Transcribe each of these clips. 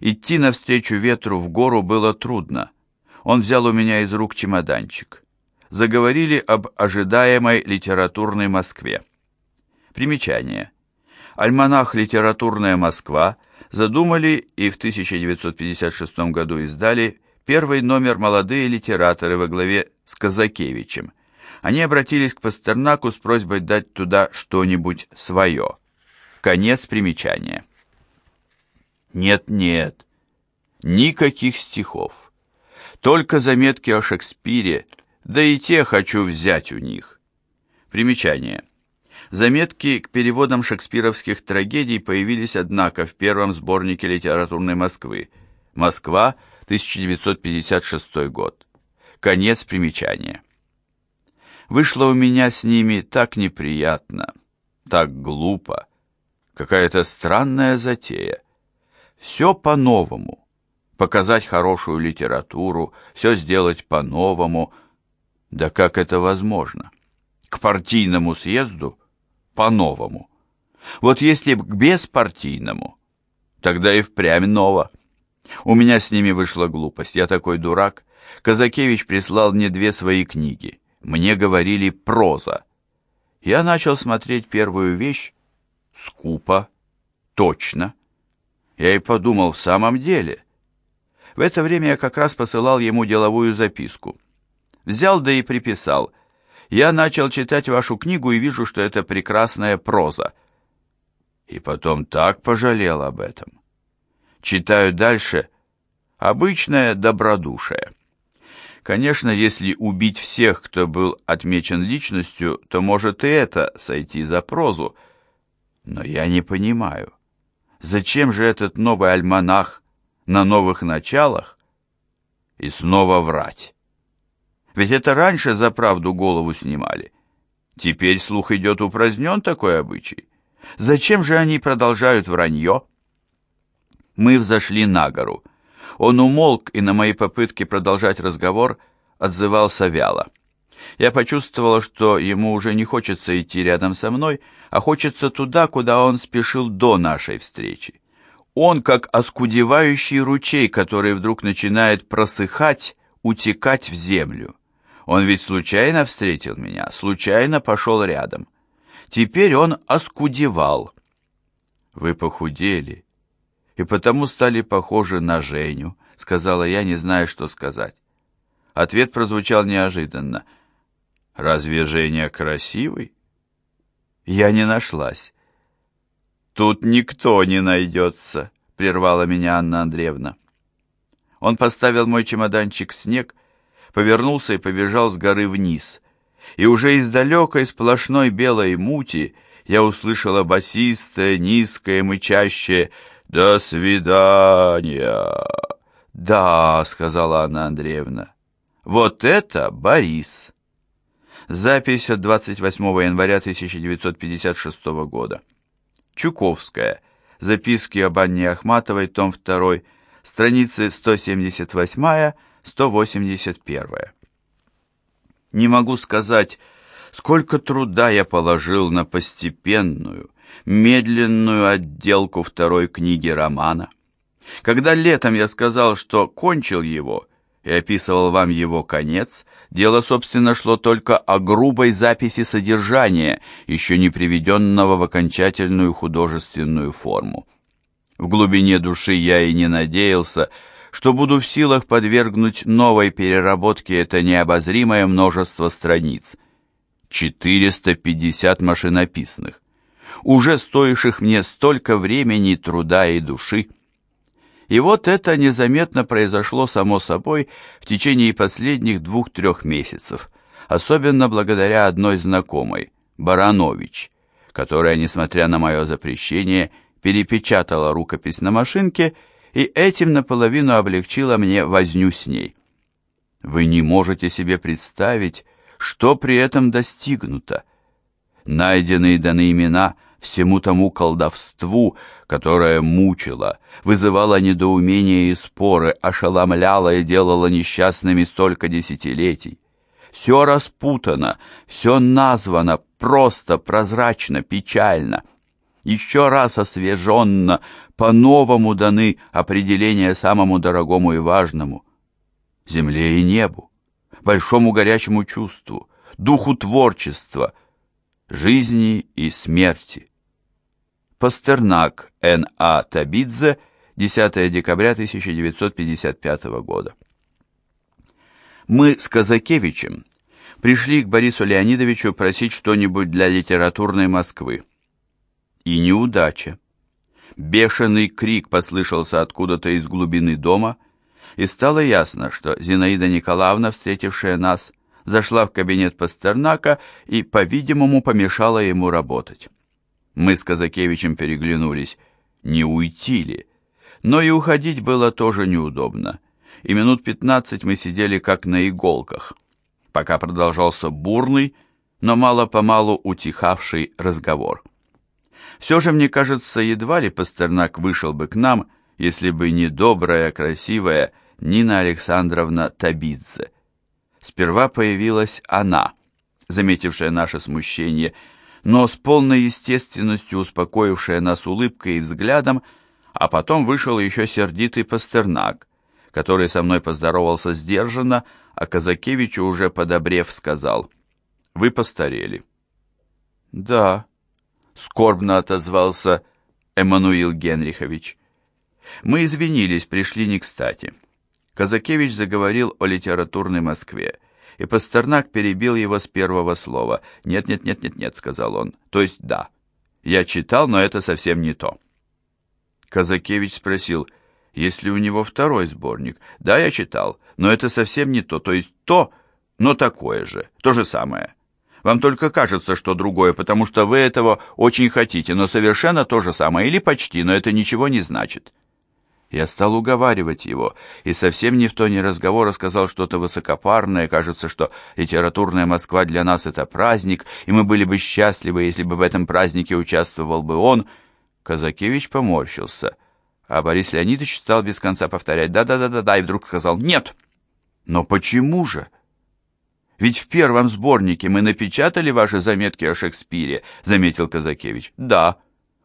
Идти навстречу ветру в гору было трудно. Он взял у меня из рук чемоданчик. Заговорили об ожидаемой литературной Москве. Примечание. Альманах «Литературная Москва» задумали и в 1956 году издали первый номер «Молодые литераторы» во главе с Казакевичем. Они обратились к Пастернаку с просьбой дать туда что-нибудь свое. Конец примечания. Нет-нет, никаких стихов. Только заметки о Шекспире, да и те хочу взять у них. Примечание. Заметки к переводам шекспировских трагедий появились, однако, в первом сборнике литературной Москвы. Москва, 1956 год. Конец примечания. Вышло у меня с ними так неприятно, так глупо, какая-то странная затея. Все по-новому. Показать хорошую литературу, все сделать по-новому. Да как это возможно? К партийному съезду по-новому. Вот если б к беспартийному, тогда и впрямь ново. У меня с ними вышла глупость, я такой дурак. Казакевич прислал мне две свои книги. Мне говорили проза. Я начал смотреть первую вещь скупо, точно. Я и подумал, в самом деле. В это время я как раз посылал ему деловую записку. Взял да и приписал. Я начал читать вашу книгу и вижу, что это прекрасная проза. И потом так пожалел об этом. Читаю дальше. Обычное добродушие. Конечно, если убить всех, кто был отмечен личностью, то может и это сойти за прозу. Но я не понимаю, зачем же этот новый альманах на новых началах и снова врать? Ведь это раньше за правду голову снимали. Теперь слух идет упразднен такой обычай. Зачем же они продолжают вранье? Мы взошли на гору. Он умолк и на мои попытки продолжать разговор отзывался вяло. Я почувствовала, что ему уже не хочется идти рядом со мной, а хочется туда, куда он спешил до нашей встречи. Он как оскудевающий ручей, который вдруг начинает просыхать, утекать в землю. Он ведь случайно встретил меня, случайно пошел рядом. Теперь он оскудевал. Вы похудели, и потому стали похожи на Женю, сказала я, не зная, что сказать. Ответ прозвучал неожиданно. Разве Женя красивый? Я не нашлась. Тут никто не найдется, прервала меня Анна Андреевна. Он поставил мой чемоданчик в снег, повернулся и побежал с горы вниз. И уже из далекой сплошной белой мути я услышала басистое, низкое, мычащее «До свидания!» «Да», — сказала Анна Андреевна, — «вот это Борис». Запись от 28 января 1956 года. Чуковская. Записки об Анне Ахматовой, том 2, страницы 178-181. Не могу сказать, сколько труда я положил на постепенную, медленную отделку второй книги романа. Когда летом я сказал, что кончил его и описывал вам его конец, дело, собственно, шло только о грубой записи содержания, еще не приведенного в окончательную художественную форму. В глубине души я и не надеялся, что буду в силах подвергнуть новой переработке это необозримое множество страниц. 450 машинописных уже стоивших мне столько времени, труда и души. И вот это незаметно произошло само собой в течение последних двух-трех месяцев, особенно благодаря одной знакомой, Баранович, которая, несмотря на мое запрещение, перепечатала рукопись на машинке и этим наполовину облегчила мне возню с ней. Вы не можете себе представить, что при этом достигнуто. Найденные даны имена – всему тому колдовству, которое мучило, вызывало недоумение и споры, ошеломляло и делало несчастными столько десятилетий. Все распутано, все названо, просто, прозрачно, печально. еще раз освеженно, по-новому даны определения самому дорогому и важному — земле и небу, большому горячему чувству, духу творчества, жизни и смерти. Пастернак Н.А. Табидзе, 10 декабря 1955 года. Мы с Казакевичем пришли к Борису Леонидовичу просить что-нибудь для литературной Москвы. И неудача. Бешеный крик послышался откуда-то из глубины дома, и стало ясно, что Зинаида Николаевна, встретившая нас, зашла в кабинет Пастернака и, по-видимому, помешала ему работать. Мы с Казакевичем переглянулись, не уйти ли, но и уходить было тоже неудобно, и минут пятнадцать мы сидели как на иголках, пока продолжался бурный, но мало-помалу утихавший разговор. Все же, мне кажется, едва ли Пастернак вышел бы к нам, если бы не добрая, красивая Нина Александровна Табидзе. Сперва появилась она, заметившая наше смущение, но с полной естественностью успокоившая нас улыбкой и взглядом, а потом вышел еще сердитый Пастернак, который со мной поздоровался сдержанно, а Казакевичу уже подобрев сказал, «Вы постарели». «Да», скорбно отозвался Эммануил Генрихович. Мы извинились, пришли не кстати. Казакевич заговорил о литературной Москве, и Пастернак перебил его с первого слова. «Нет, нет, нет, нет, нет», — сказал он. «То есть да. Я читал, но это совсем не то». Казакевич спросил, есть ли у него второй сборник. «Да, я читал, но это совсем не то. То есть то, но такое же, то же самое. Вам только кажется, что другое, потому что вы этого очень хотите, но совершенно то же самое, или почти, но это ничего не значит. Я стал уговаривать его, и совсем не в тоне разговора сказал что-то высокопарное, кажется, что литературная Москва для нас это праздник, и мы были бы счастливы, если бы в этом празднике участвовал бы он. Казакевич поморщился, а Борис Леонидович стал без конца повторять «да-да-да-да-да», и вдруг сказал «нет». «Но почему же?» Ведь в первом сборнике мы напечатали ваши заметки о Шекспире, заметил Казакевич. Да,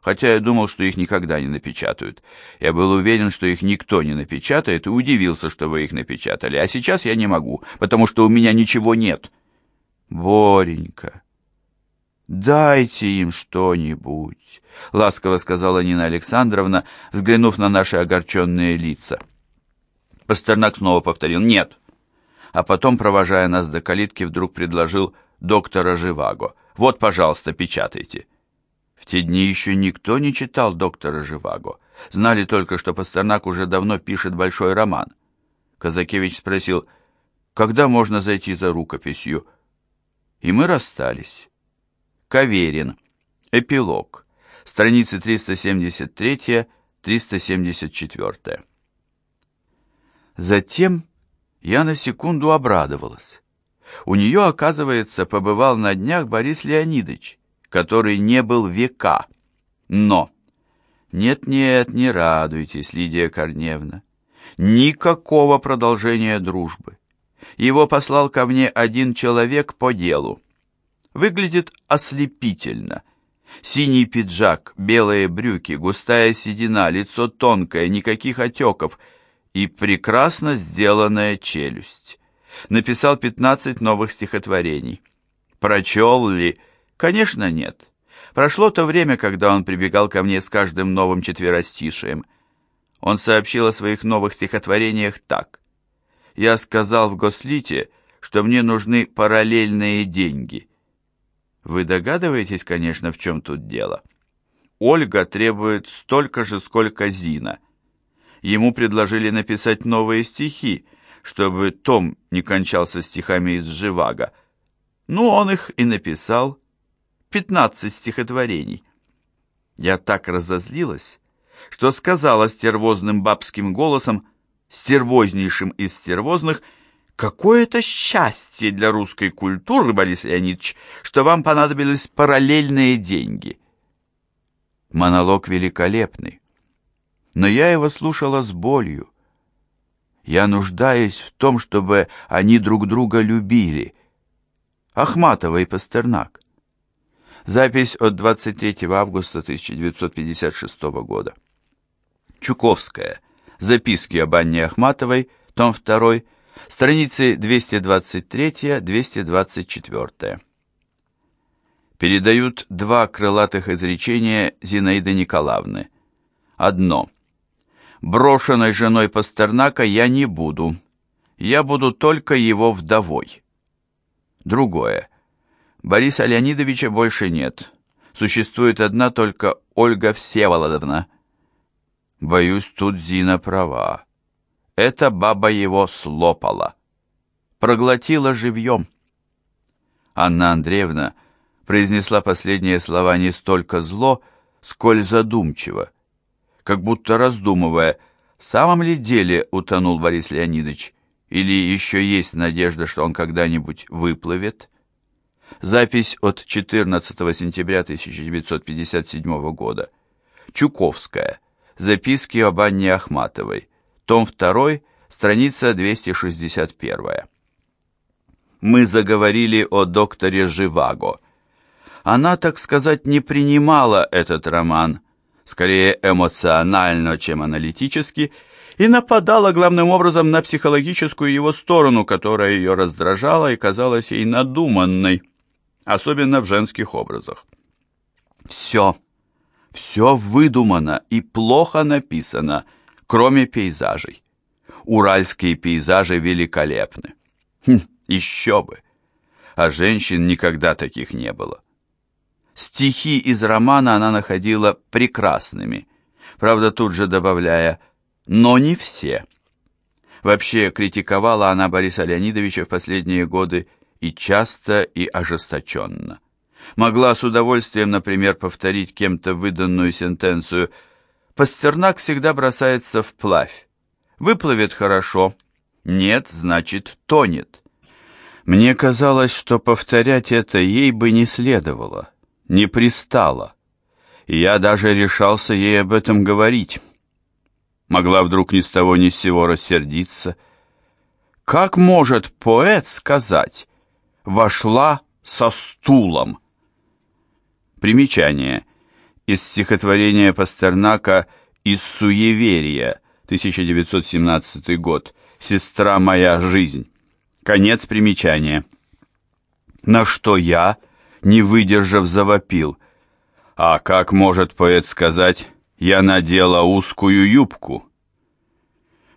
хотя я думал, что их никогда не напечатают. Я был уверен, что их никто не напечатает, и удивился, что вы их напечатали. А сейчас я не могу, потому что у меня ничего нет. Боренька, дайте им что-нибудь, ласково сказала Нина Александровна, взглянув на наши огорченные лица. Пастернак снова повторил «нет» а потом, провожая нас до калитки, вдруг предложил доктора Живаго. «Вот, пожалуйста, печатайте». Те дни еще никто не читал доктора Живаго. Знали только, что Пастернак уже давно пишет большой роман. Казакевич спросил, когда можно зайти за рукописью? И мы расстались. Каверин. Эпилог. Страницы 373-374. Затем я на секунду обрадовалась. У нее, оказывается, побывал на днях Борис Леонидович, который не был века. Но... Нет-нет, не радуйтесь, Лидия Корневна. Никакого продолжения дружбы. Его послал ко мне один человек по делу. Выглядит ослепительно. Синий пиджак, белые брюки, густая седина, лицо тонкое, никаких отеков — и прекрасно сделанная челюсть. Написал 15 новых стихотворений. Прочел ли? Конечно, нет. Прошло то время, когда он прибегал ко мне с каждым новым четверостишием. Он сообщил о своих новых стихотворениях так. «Я сказал в Гослите, что мне нужны параллельные деньги». Вы догадываетесь, конечно, в чем тут дело. Ольга требует столько же, сколько Зина ему предложили написать новые стихи, чтобы том не кончался стихами из Живаго. Ну, он их и написал. Пятнадцать стихотворений. Я так разозлилась, что сказала стервозным бабским голосом, стервознейшим из стервозных, «Какое это счастье для русской культуры, Борис Леонидович, что вам понадобились параллельные деньги!» Монолог великолепный но я его слушала с болью. Я нуждаюсь в том, чтобы они друг друга любили. Ахматова и Пастернак. Запись от 23 августа 1956 года. Чуковская. Записки об Анне Ахматовой, том 2, страницы 223-224. Передают два крылатых изречения Зинаиды Николаевны. Одно. Брошенной женой Пастернака я не буду. Я буду только его вдовой. Другое. Бориса Леонидовича больше нет. Существует одна только Ольга Всеволодовна. Боюсь, тут Зина права. Эта баба его слопала. Проглотила живьем. Анна Андреевна произнесла последние слова не столько зло, сколь задумчиво, как будто раздумывая, в самом ли деле утонул Борис Леонидович, или еще есть надежда, что он когда-нибудь выплывет. Запись от 14 сентября 1957 года. Чуковская. Записки об Анне Ахматовой. Том 2, страница 261. Мы заговорили о докторе Живаго. Она, так сказать, не принимала этот роман, скорее эмоционально, чем аналитически, и нападала главным образом на психологическую его сторону, которая ее раздражала и казалась ей надуманной, особенно в женских образах. Все, все выдумано и плохо написано, кроме пейзажей. Уральские пейзажи великолепны. Хм, еще бы! А женщин никогда таких не было. Стихи из романа она находила прекрасными, правда, тут же добавляя «но не все». Вообще критиковала она Бориса Леонидовича в последние годы и часто, и ожесточенно. Могла с удовольствием, например, повторить кем-то выданную сентенцию «Пастернак всегда бросается вплавь. Выплывет хорошо. Нет, значит, тонет». Мне казалось, что повторять это ей бы не следовало не пристало, я даже решался ей об этом говорить. Могла вдруг ни с того ни с сего рассердиться. Как может поэт сказать «вошла со стулом»? Примечание. Из стихотворения Пастернака «Из суеверия», 1917 год, «Сестра моя жизнь». Конец примечания. На что я не выдержав, завопил. А как может поэт сказать «я надела узкую юбку»?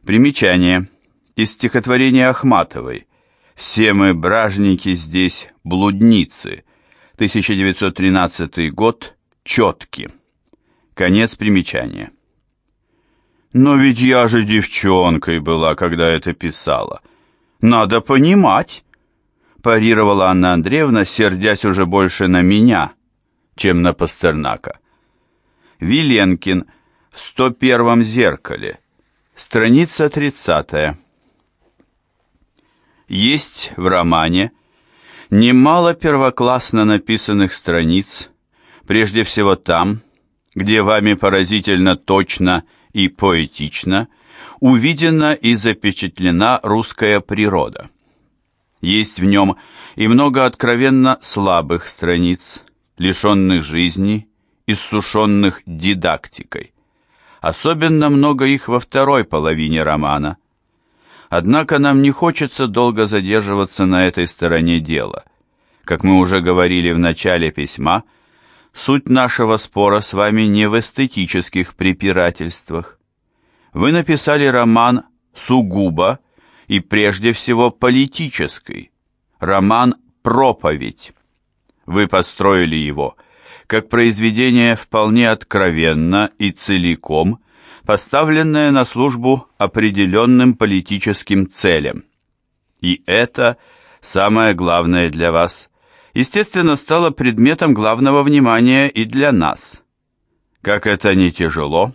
Примечание. Из стихотворения Ахматовой «Все мы, бражники, здесь блудницы», 1913 год, четки. Конец примечания. Но ведь я же девчонкой была, когда это писала. Надо понимать, парировала Анна Андреевна, сердясь уже больше на меня, чем на Пастернака. Виленкин в 101-м зеркале, страница 30 Есть в романе немало первоклассно написанных страниц, прежде всего там, где вами поразительно точно и поэтично увидена и запечатлена русская природа. Есть в нем и много откровенно слабых страниц, лишенных жизни, иссушенных дидактикой. Особенно много их во второй половине романа. Однако нам не хочется долго задерживаться на этой стороне дела. Как мы уже говорили в начале письма, суть нашего спора с вами не в эстетических препирательствах. Вы написали роман сугубо и прежде всего политической, роман «Проповедь». Вы построили его как произведение вполне откровенно и целиком, поставленное на службу определенным политическим целям. И это самое главное для вас, естественно, стало предметом главного внимания и для нас. Как это не тяжело,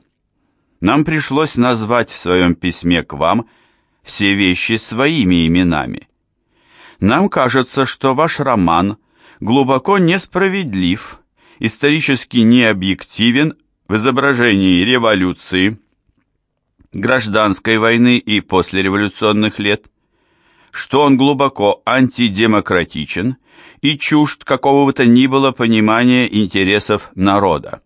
нам пришлось назвать в своем письме к вам – все вещи своими именами. Нам кажется, что ваш роман глубоко несправедлив, исторически необъективен в изображении революции, гражданской войны и послереволюционных лет, что он глубоко антидемократичен и чужд какого бы то ни было понимания интересов народа.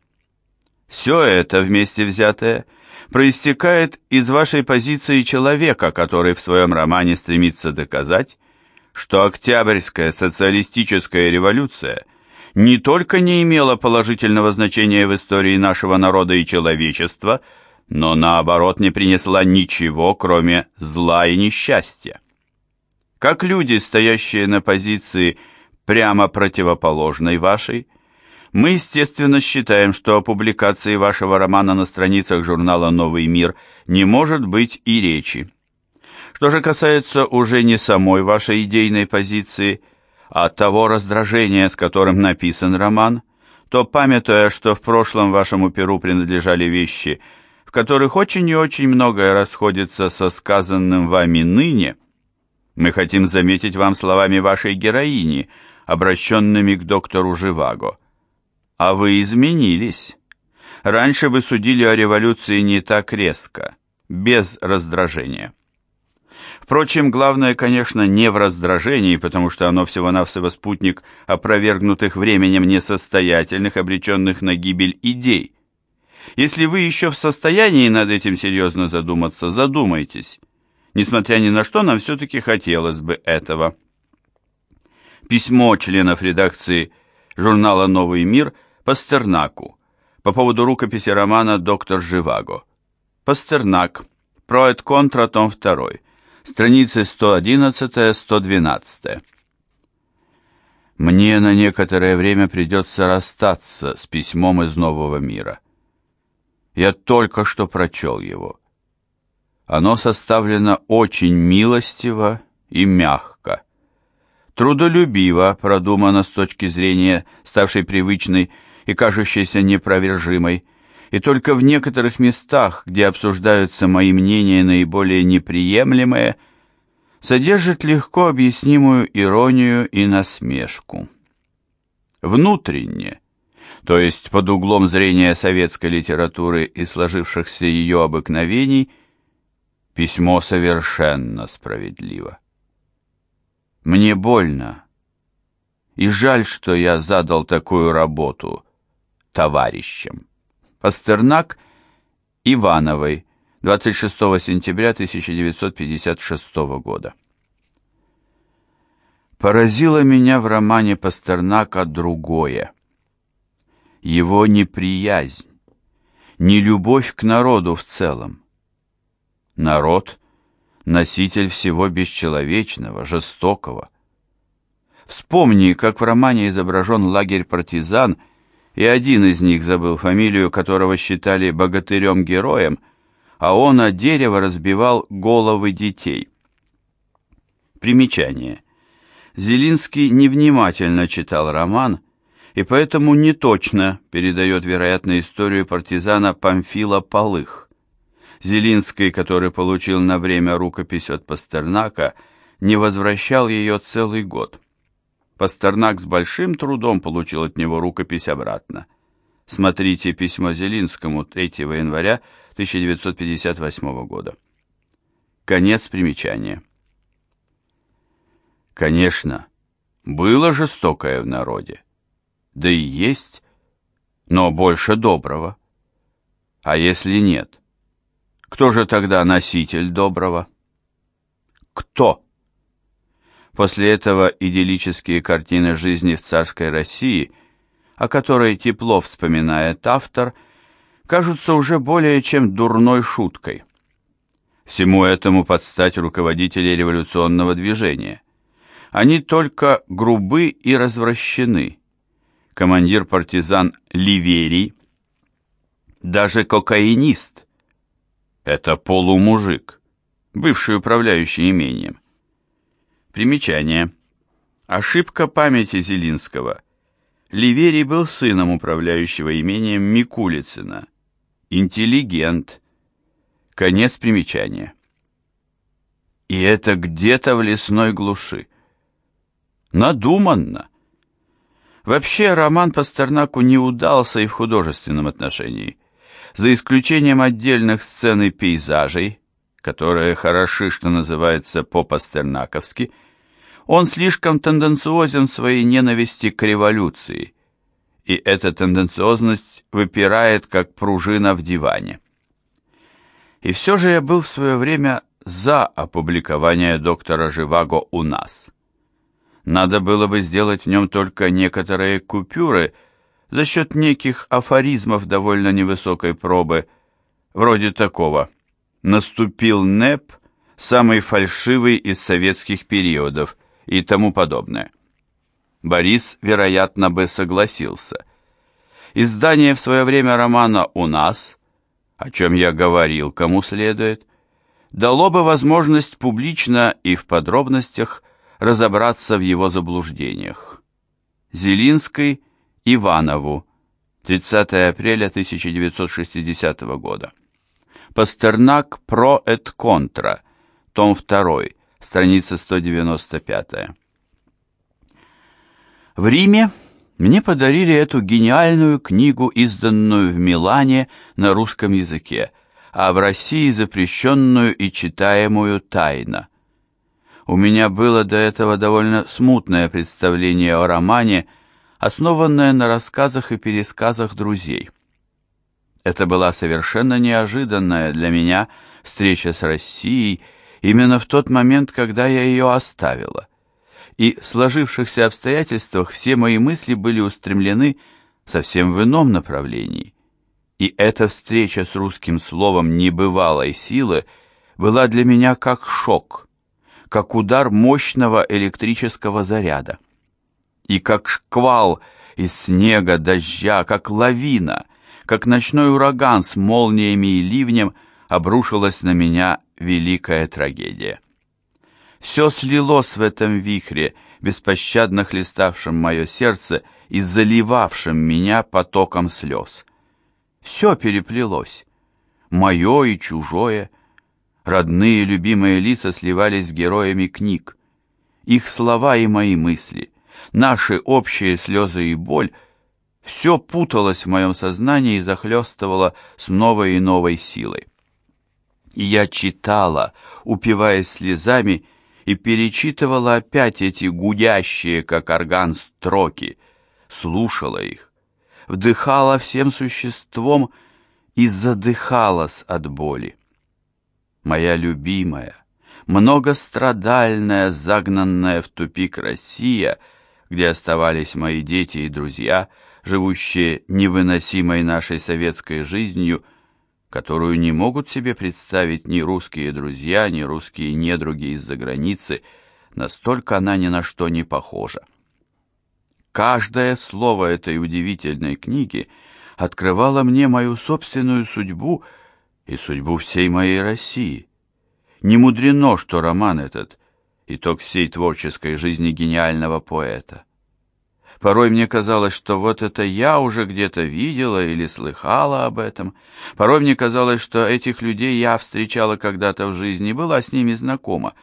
Все это вместе взятое проистекает из вашей позиции человека, который в своем романе стремится доказать, что Октябрьская социалистическая революция не только не имела положительного значения в истории нашего народа и человечества, но наоборот не принесла ничего, кроме зла и несчастья. Как люди, стоящие на позиции прямо противоположной вашей, мы, естественно, считаем, что о публикации вашего романа на страницах журнала «Новый мир» не может быть и речи. Что же касается уже не самой вашей идейной позиции, а того раздражения, с которым написан роман, то, памятуя, что в прошлом вашему перу принадлежали вещи, в которых очень и очень многое расходится со сказанным вами ныне, мы хотим заметить вам словами вашей героини, обращенными к доктору Живаго – а вы изменились. Раньше вы судили о революции не так резко, без раздражения. Впрочем, главное, конечно, не в раздражении, потому что оно всего-навсего спутник опровергнутых временем несостоятельных, обреченных на гибель идей. Если вы еще в состоянии над этим серьезно задуматься, задумайтесь. Несмотря ни на что, нам все-таки хотелось бы этого. Письмо членов редакции журнала «Новый мир» – Пастернаку по поводу рукописи романа «Доктор Живаго». Пастернак. Проэт контра, том 2. Страницы 111-112. Мне на некоторое время придется расстаться с письмом из Нового мира. Я только что прочел его. Оно составлено очень милостиво и мягко. Трудолюбиво продумано с точки зрения, ставшей привычной, и кажущейся непровержимой, и только в некоторых местах, где обсуждаются мои мнения наиболее неприемлемые, содержит легко объяснимую иронию и насмешку. Внутренне, то есть под углом зрения советской литературы и сложившихся ее обыкновений, письмо совершенно справедливо. Мне больно, и жаль, что я задал такую работу, товарищем. Пастернак Ивановой, 26 сентября 1956 года. Поразило меня в романе Пастернака другое. Его неприязнь, не любовь к народу в целом. Народ — носитель всего бесчеловечного, жестокого. Вспомни, как в романе изображен лагерь партизан — и один из них забыл фамилию, которого считали богатырем-героем, а он от дерева разбивал головы детей. Примечание. Зелинский невнимательно читал роман и поэтому неточно передает, вероятно, историю партизана Памфила Полых. Зелинский, который получил на время рукопись от Пастернака, не возвращал ее целый год. Пастернак с большим трудом получил от него рукопись обратно. Смотрите письмо Зелинскому 3 января 1958 года. Конец примечания. Конечно, было жестокое в народе. Да и есть, но больше доброго. А если нет? Кто же тогда носитель доброго? Кто? После этого идиллические картины жизни в царской России, о которой тепло вспоминает автор, кажутся уже более чем дурной шуткой. Всему этому подстать руководители революционного движения. Они только грубы и развращены. Командир партизан Ливерий, даже кокаинист. Это полумужик, бывший управляющий имением. Примечание. Ошибка памяти Зелинского. Ливерий был сыном управляющего имением Микулицына. Интеллигент. Конец примечания. И это где-то в лесной глуши. Надуманно. Вообще роман Пастернаку не удался и в художественном отношении. За исключением отдельных сцен и пейзажей, которые хороши, что называется, по-пастернаковски, он слишком тенденциозен в своей ненависти к революции, и эта тенденциозность выпирает, как пружина в диване. И все же я был в свое время за опубликование доктора Живаго у нас. Надо было бы сделать в нем только некоторые купюры за счет неких афоризмов довольно невысокой пробы, вроде такого «Наступил НЭП, самый фальшивый из советских периодов» и тому подобное. Борис, вероятно, бы согласился. Издание в свое время романа «У нас», о чем я говорил, кому следует, дало бы возможность публично и в подробностях разобраться в его заблуждениях. Зелинской Иванову, 30 апреля 1960 года. Пастернак «Про et контра», том 2, страница 195. В Риме мне подарили эту гениальную книгу, изданную в Милане на русском языке, а в России запрещенную и читаемую тайно. У меня было до этого довольно смутное представление о романе, основанное на рассказах и пересказах друзей. Это была совершенно неожиданная для меня встреча с Россией именно в тот момент, когда я ее оставила и в сложившихся обстоятельствах все мои мысли были устремлены совсем в ином направлении. И эта встреча с русским словом небывалой силы была для меня как шок, как удар мощного электрического заряда. И как шквал из снега, дождя, как лавина, как ночной ураган с молниями и ливнем обрушилась на меня великая трагедия. Все слилось в этом вихре, беспощадно хлеставшем мое сердце и заливавшем меня потоком слез. Все переплелось. Мое и чужое. Родные любимые лица сливались с героями книг. Их слова и мои мысли, наши общие слезы и боль — все путалось в моем сознании и захлестывало с новой и новой силой. И я читала, упиваясь слезами, и перечитывала опять эти гудящие, как орган, строки, слушала их, вдыхала всем существом и задыхалась от боли. Моя любимая, многострадальная, загнанная в тупик Россия, где оставались мои дети и друзья, живущие невыносимой нашей советской жизнью, — которую не могут себе представить ни русские друзья, ни русские недруги из-за границы, настолько она ни на что не похожа. Каждое слово этой удивительной книги открывало мне мою собственную судьбу и судьбу всей моей России. Не мудрено, что роман этот — итог всей творческой жизни гениального поэта. Порой мне казалось, что вот это я уже где-то видела или слыхала об этом. Порой мне казалось, что этих людей я встречала когда-то в жизни, была с ними знакома.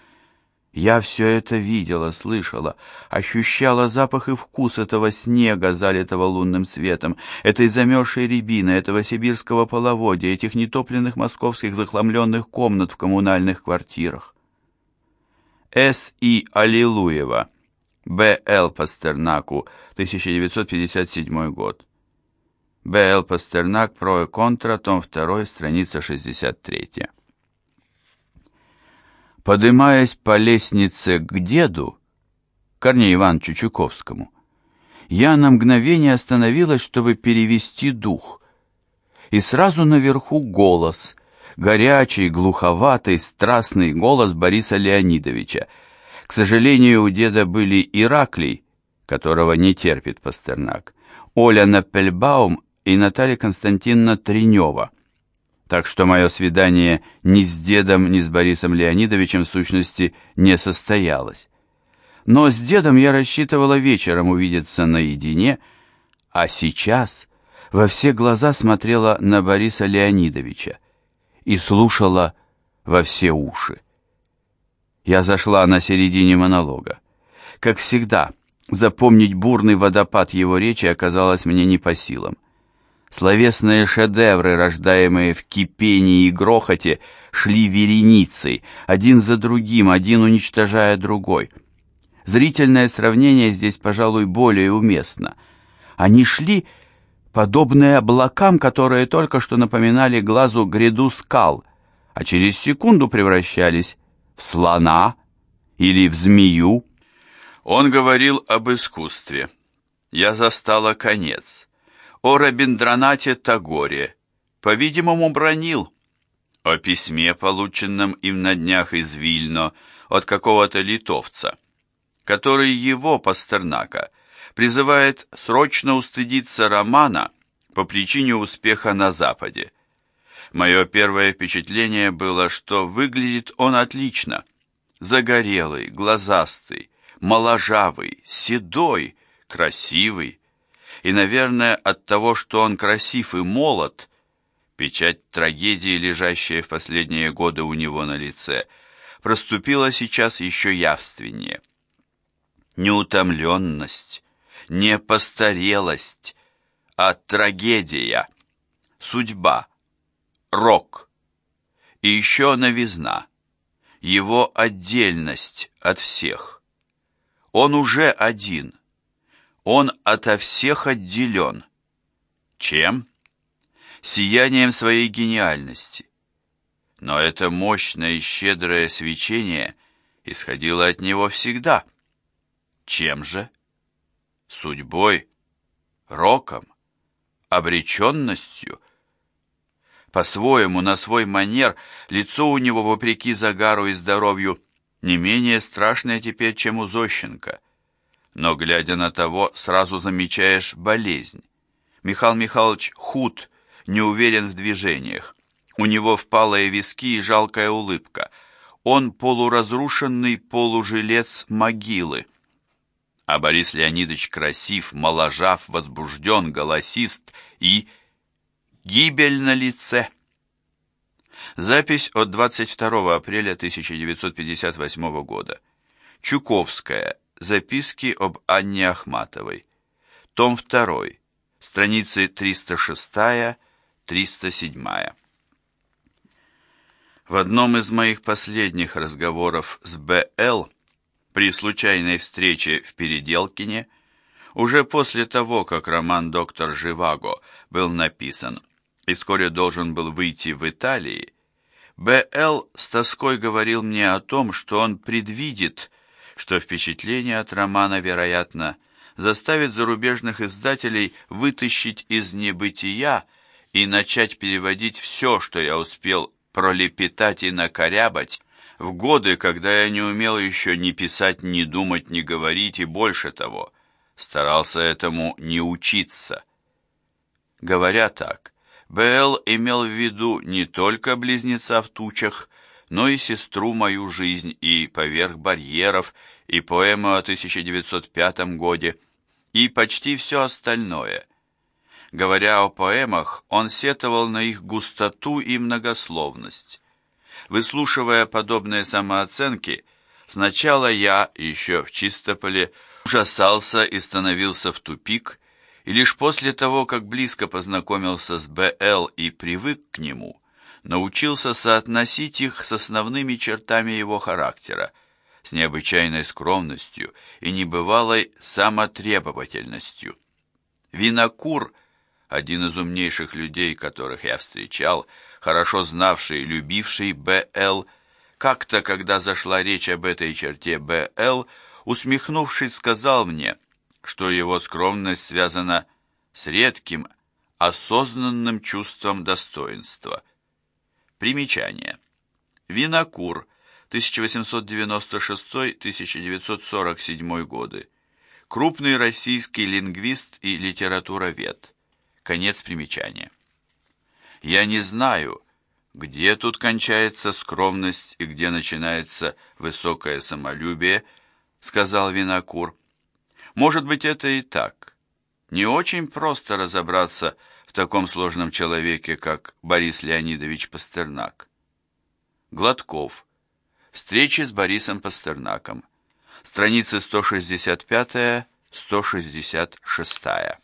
Я все это видела, слышала, ощущала запах и вкус этого снега, залитого лунным светом, этой замерзшей рябины, этого сибирского половодья, этих нетопленных московских захламленных комнат в коммунальных квартирах. С. И. Аллилуева Б. Л. Пастернаку, 1957 год. Б. Л. Пастернак, про и контра, том 2, страница 63. Подымаясь по лестнице к деду, Корнею Ивановичу Чуковскому, я на мгновение остановилась, чтобы перевести дух. И сразу наверху голос, горячий, глуховатый, страстный голос Бориса Леонидовича — к сожалению, у деда были Ираклий, которого не терпит Пастернак, Оля Напельбаум и Наталья Константиновна Тренева. Так что мое свидание ни с дедом, ни с Борисом Леонидовичем в сущности не состоялось. Но с дедом я рассчитывала вечером увидеться наедине, а сейчас во все глаза смотрела на Бориса Леонидовича и слушала во все уши. Я зашла на середине монолога. Как всегда, запомнить бурный водопад его речи оказалось мне не по силам. Словесные шедевры, рождаемые в кипении и грохоте, шли вереницей, один за другим, один уничтожая другой. Зрительное сравнение здесь, пожалуй, более уместно. Они шли, подобные облакам, которые только что напоминали глазу гряду скал, а через секунду превращались в слона или в змею. Он говорил об искусстве. Я застала конец. О Рабиндранате Тагоре. По-видимому, бронил. О письме, полученном им на днях из Вильно от какого-то литовца, который его, Пастернака, призывает срочно устыдиться романа по причине успеха на Западе. Мое первое впечатление было, что выглядит он отлично. Загорелый, глазастый, моложавый, седой, красивый. И, наверное, от того, что он красив и молод, печать трагедии, лежащая в последние годы у него на лице, проступила сейчас еще явственнее. Неутомленность, не постарелость, а трагедия, судьба, рок. И еще новизна, его отдельность от всех. Он уже один, он ото всех отделен. Чем? Сиянием своей гениальности. Но это мощное и щедрое свечение исходило от него всегда. Чем же? Судьбой, роком, обреченностью. По-своему, на свой манер, лицо у него, вопреки загару и здоровью, не менее страшное теперь, чем у Зощенко. Но, глядя на того, сразу замечаешь болезнь. Михаил Михайлович худ, не уверен в движениях. У него впалые виски и жалкая улыбка. Он полуразрушенный полужилец могилы. А Борис Леонидович красив, моложав, возбужден, голосист и гибель на лице. Запись от 22 апреля 1958 года. Чуковская. Записки об Анне Ахматовой. Том 2. Страницы 306-307. В одном из моих последних разговоров с Б.Л при случайной встрече в Переделкине, уже после того, как роман «Доктор Живаго» был написан и вскоре должен был выйти в Италии, Б.Л. с тоской говорил мне о том, что он предвидит, что впечатление от романа, вероятно, заставит зарубежных издателей вытащить из небытия и начать переводить все, что я успел пролепетать и накорябать, в годы, когда я не умел еще ни писать, ни думать, ни говорить, и больше того, старался этому не учиться. Говоря так, Б.Л. имел в виду не только близнеца в тучах, но и сестру мою жизнь, и поверх барьеров, и поэму о 1905 годе, и почти все остальное. Говоря о поэмах, он сетовал на их густоту и многословность. Выслушивая подобные самооценки, сначала я, еще в Чистополе, ужасался и становился в тупик, и лишь после того, как близко познакомился с Б.Л. и привык к нему, научился соотносить их с основными чертами его характера, с необычайной скромностью и небывалой самотребовательностью. Винокур, один из умнейших людей, которых я встречал, хорошо знавший и любивший Б.Л., как-то, когда зашла речь об этой черте Б.Л., усмехнувшись, сказал мне, что его скромность связана с редким, осознанным чувством достоинства. Примечание. Винокур, 1896-1947 годы. Крупный российский лингвист и литературовед. Конец примечания. Я не знаю, где тут кончается скромность и где начинается высокое самолюбие, сказал Винокур. Может быть, это и так. Не очень просто разобраться в таком сложном человеке, как Борис Леонидович Пастернак. Гладков. Встречи с Борисом Пастернаком. Страницы 165-166.